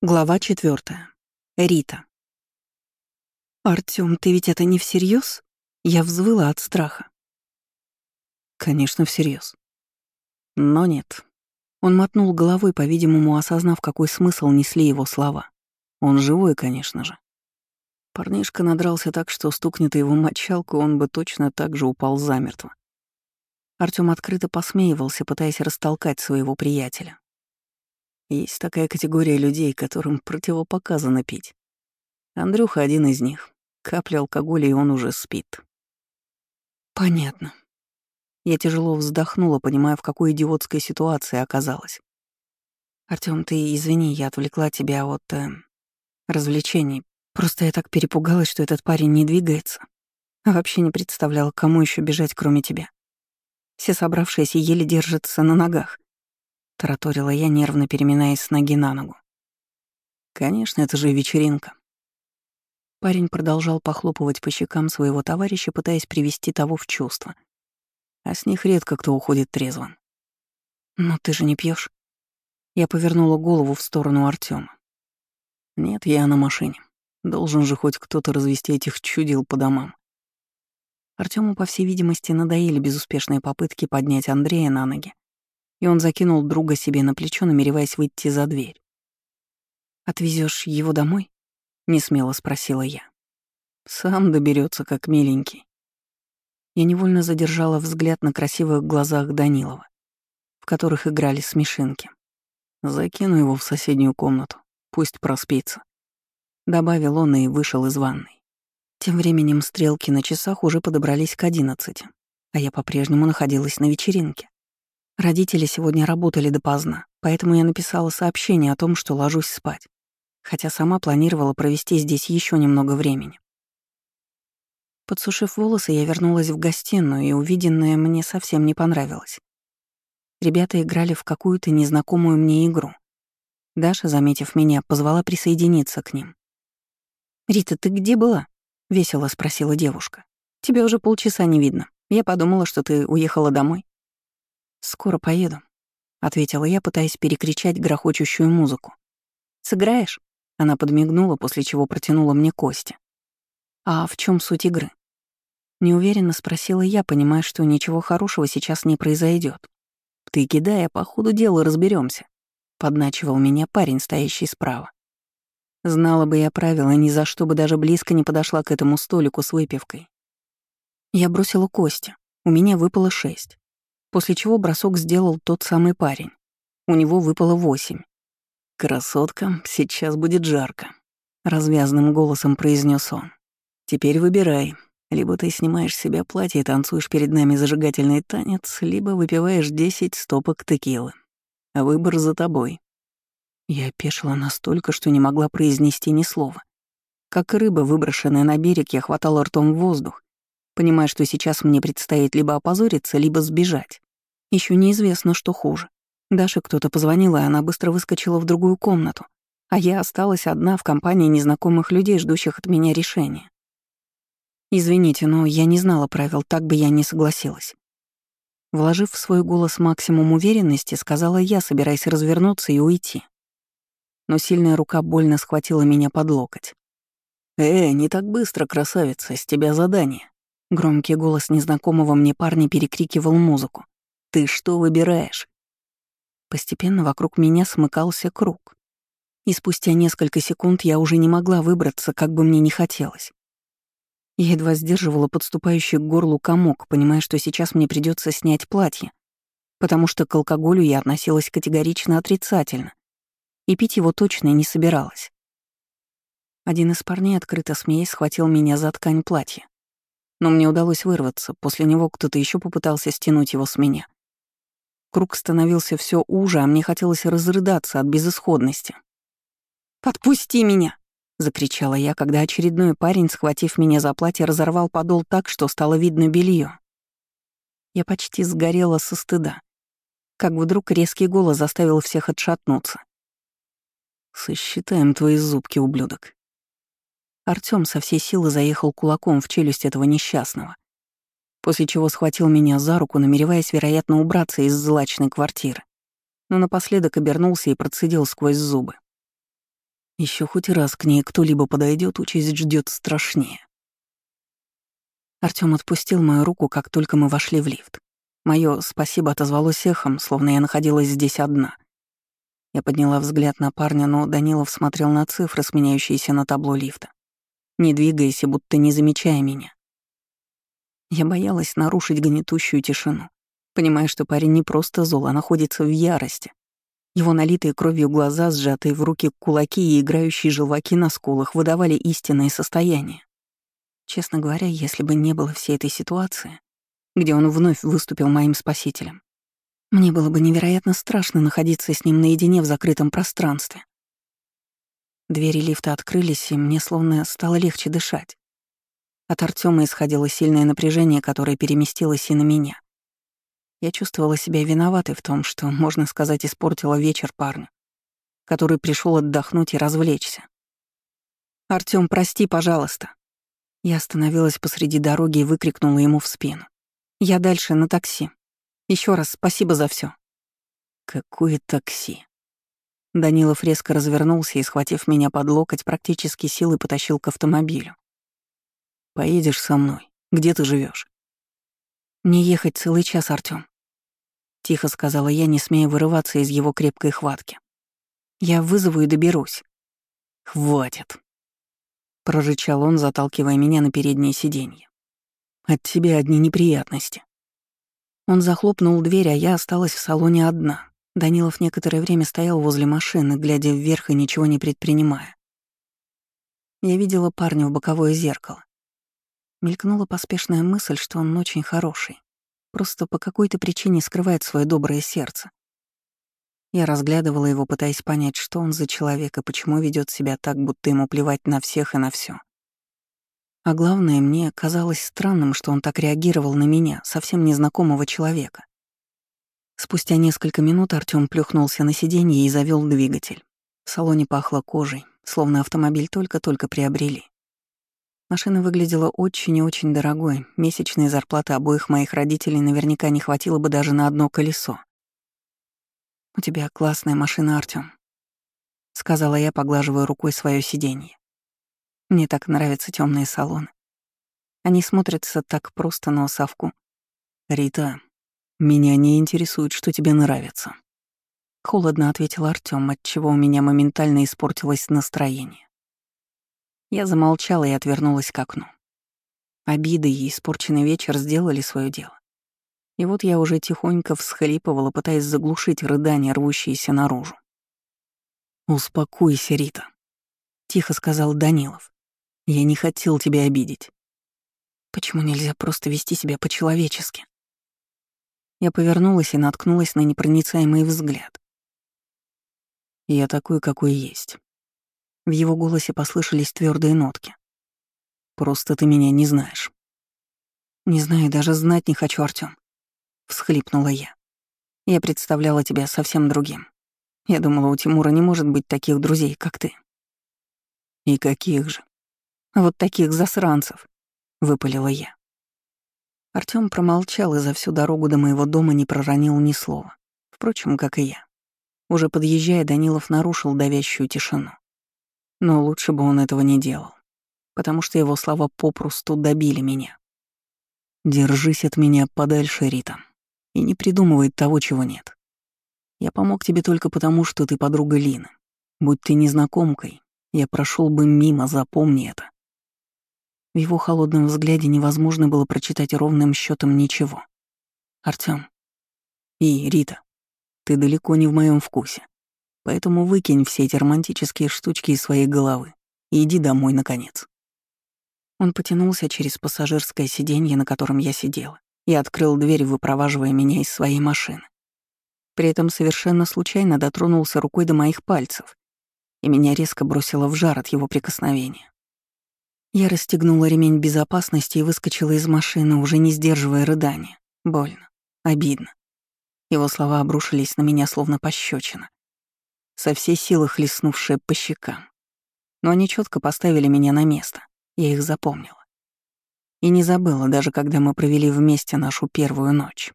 Глава четвертая. Рита. «Артём, ты ведь это не всерьез? Я взвыла от страха. Конечно, всерьез. Но нет. Он мотнул головой, по-видимому, осознав, какой смысл несли его слова. Он живой, конечно же. Парнишка надрался так, что стукнет его мочалку, он бы точно так же упал замертво. Артём открыто посмеивался, пытаясь растолкать своего приятеля. Есть такая категория людей, которым противопоказано пить. Андрюха один из них. Капля алкоголя, и он уже спит. Понятно. Я тяжело вздохнула, понимая, в какой идиотской ситуации оказалась. Артём, ты извини, я отвлекла тебя от э, развлечений. Просто я так перепугалась, что этот парень не двигается. вообще не представляла, кому еще бежать, кроме тебя. Все собравшиеся еле держатся на ногах. — тараторила я, нервно переминаясь с ноги на ногу. «Конечно, это же вечеринка». Парень продолжал похлопывать по щекам своего товарища, пытаясь привести того в чувство. А с них редко кто уходит трезвым. «Но ты же не пьешь. Я повернула голову в сторону Артема. «Нет, я на машине. Должен же хоть кто-то развести этих чудил по домам». Артему, по всей видимости, надоели безуспешные попытки поднять Андрея на ноги, и он закинул друга себе на плечо, намереваясь выйти за дверь. Отвезешь его домой?» — несмело спросила я. «Сам доберется, как миленький». Я невольно задержала взгляд на красивых глазах Данилова, в которых играли смешинки. «Закину его в соседнюю комнату, пусть проспится», — добавил он и вышел из ванной. Тем временем стрелки на часах уже подобрались к одиннадцати, а я по-прежнему находилась на вечеринке. Родители сегодня работали допоздна, поэтому я написала сообщение о том, что ложусь спать, хотя сама планировала провести здесь еще немного времени. Подсушив волосы, я вернулась в гостиную, и увиденное мне совсем не понравилось. Ребята играли в какую-то незнакомую мне игру. Даша, заметив меня, позвала присоединиться к ним. «Рита, ты где была?» — весело спросила девушка. «Тебя уже полчаса не видно. Я подумала, что ты уехала домой». «Скоро поеду», — ответила я, пытаясь перекричать грохочущую музыку. «Сыграешь?» — она подмигнула, после чего протянула мне кости. «А в чем суть игры?» Неуверенно спросила я, понимая, что ничего хорошего сейчас не произойдет. «Ты кидай, а по ходу дела разберемся, подначивал меня парень, стоящий справа. Знала бы я правила, ни за что бы даже близко не подошла к этому столику с выпивкой. Я бросила кости. У меня выпало шесть после чего бросок сделал тот самый парень. У него выпало восемь. «Красотка, сейчас будет жарко», — развязным голосом произнес он. «Теперь выбирай. Либо ты снимаешь с себя платье и танцуешь перед нами зажигательный танец, либо выпиваешь десять стопок текилы. Выбор за тобой». Я опешила настолько, что не могла произнести ни слова. Как рыба, выброшенная на берег, я хватала ртом воздух, понимая, что сейчас мне предстоит либо опозориться, либо сбежать. Еще неизвестно, что хуже. Даше кто-то позвонил, и она быстро выскочила в другую комнату, а я осталась одна в компании незнакомых людей, ждущих от меня решения. Извините, но я не знала правил, так бы я не согласилась. Вложив в свой голос максимум уверенности, сказала я, собираясь развернуться и уйти. Но сильная рука больно схватила меня под локоть. «Э, не так быстро, красавица, с тебя задание. Громкий голос незнакомого мне парня перекрикивал музыку. «Ты что выбираешь?» Постепенно вокруг меня смыкался круг. И спустя несколько секунд я уже не могла выбраться, как бы мне ни хотелось. Я едва сдерживала подступающий к горлу комок, понимая, что сейчас мне придется снять платье, потому что к алкоголю я относилась категорично отрицательно, и пить его точно не собиралась. Один из парней, открыто смеясь, схватил меня за ткань платья но мне удалось вырваться, после него кто-то еще попытался стянуть его с меня. Круг становился все уже, а мне хотелось разрыдаться от безысходности. «Подпусти меня!» — закричала я, когда очередной парень, схватив меня за платье, разорвал подол так, что стало видно белье. Я почти сгорела со стыда, как вдруг резкий голос заставил всех отшатнуться. «Сосчитаем твои зубки, ублюдок», Артём со всей силы заехал кулаком в челюсть этого несчастного, после чего схватил меня за руку, намереваясь, вероятно, убраться из злачной квартиры, но напоследок обернулся и процедил сквозь зубы. Еще хоть раз к ней кто-либо подойдет, участь ждет страшнее. Артём отпустил мою руку, как только мы вошли в лифт. Моё спасибо отозвалось эхом, словно я находилась здесь одна. Я подняла взгляд на парня, но Данилов смотрел на цифры, сменяющиеся на табло лифта, не двигаясь и будто не замечая меня. Я боялась нарушить гнетущую тишину, понимая, что парень не просто зол, а находится в ярости. Его налитые кровью глаза, сжатые в руки кулаки и играющие желваки на скулах выдавали истинное состояние. Честно говоря, если бы не было всей этой ситуации, где он вновь выступил моим спасителем, мне было бы невероятно страшно находиться с ним наедине в закрытом пространстве. Двери лифта открылись, и мне словно стало легче дышать. От Артема исходило сильное напряжение, которое переместилось и на меня. Я чувствовала себя виноватой в том, что, можно сказать, испортила вечер парню, который пришел отдохнуть и развлечься. Артём, прости, пожалуйста. Я остановилась посреди дороги и выкрикнула ему в спину. «Я дальше на такси. Еще раз спасибо за все. «Какое такси?» Данилов резко развернулся и, схватив меня под локоть, практически силой потащил к автомобилю. «Поедешь со мной. Где ты живешь? «Не ехать целый час, Артём», — тихо сказала я, не смея вырываться из его крепкой хватки. «Я вызову и доберусь». «Хватит», прорычал он, заталкивая меня на переднее сиденье. От тебя одни неприятности. Он захлопнул дверь, а я осталась в салоне одна. Данилов некоторое время стоял возле машины, глядя вверх и ничего не предпринимая. Я видела парня в боковое зеркало. Мелькнула поспешная мысль, что он очень хороший. Просто по какой-то причине скрывает свое доброе сердце. Я разглядывала его, пытаясь понять, что он за человек и почему ведет себя так, будто ему плевать на всех и на все. А главное, мне казалось странным, что он так реагировал на меня, совсем незнакомого человека. Спустя несколько минут Артём плюхнулся на сиденье и завёл двигатель. В салоне пахло кожей, словно автомобиль только-только приобрели. Машина выглядела очень и очень дорогой, месячной зарплаты обоих моих родителей наверняка не хватило бы даже на одно колесо. «У тебя классная машина, Артём», — сказала я, поглаживая рукой свое сиденье. «Мне так нравятся темные салоны. Они смотрятся так просто, но совку. «Рита, меня не интересует, что тебе нравится», — холодно ответил Артём, отчего у меня моментально испортилось настроение. Я замолчала и отвернулась к окну. Обиды и испорченный вечер сделали свое дело. И вот я уже тихонько всхлипывала, пытаясь заглушить рыдания, рвущиеся наружу. «Успокойся, Рита», — тихо сказал Данилов. «Я не хотел тебя обидеть». «Почему нельзя просто вести себя по-человечески?» Я повернулась и наткнулась на непроницаемый взгляд. «Я такой, какой есть». В его голосе послышались твердые нотки. «Просто ты меня не знаешь». «Не знаю, даже знать не хочу, Артём всхлипнула я. Я представляла тебя совсем другим. Я думала, у Тимура не может быть таких друзей, как ты. И каких же? Вот таких засранцев, выпалила я. Артём промолчал и за всю дорогу до моего дома не проронил ни слова. Впрочем, как и я. Уже подъезжая, Данилов нарушил давящую тишину. Но лучше бы он этого не делал, потому что его слова попросту добили меня. «Держись от меня подальше, Рита», и не придумывает того, чего нет. Я помог тебе только потому, что ты подруга Лины. Будь ты незнакомкой, я прошел бы мимо, запомни это. В его холодном взгляде невозможно было прочитать ровным счетом ничего. Артём. И, Рита, ты далеко не в моем вкусе. Поэтому выкинь все эти романтические штучки из своей головы и иди домой, наконец. Он потянулся через пассажирское сиденье, на котором я сидела, и открыл дверь, выпроваживая меня из своей машины. При этом совершенно случайно дотронулся рукой до моих пальцев, и меня резко бросило в жар от его прикосновения. Я расстегнула ремень безопасности и выскочила из машины, уже не сдерживая рыдания. Больно, обидно. Его слова обрушились на меня словно пощечина, со всей силы хлестнувшие по щекам. Но они четко поставили меня на место, я их запомнила. И не забыла, даже когда мы провели вместе нашу первую ночь.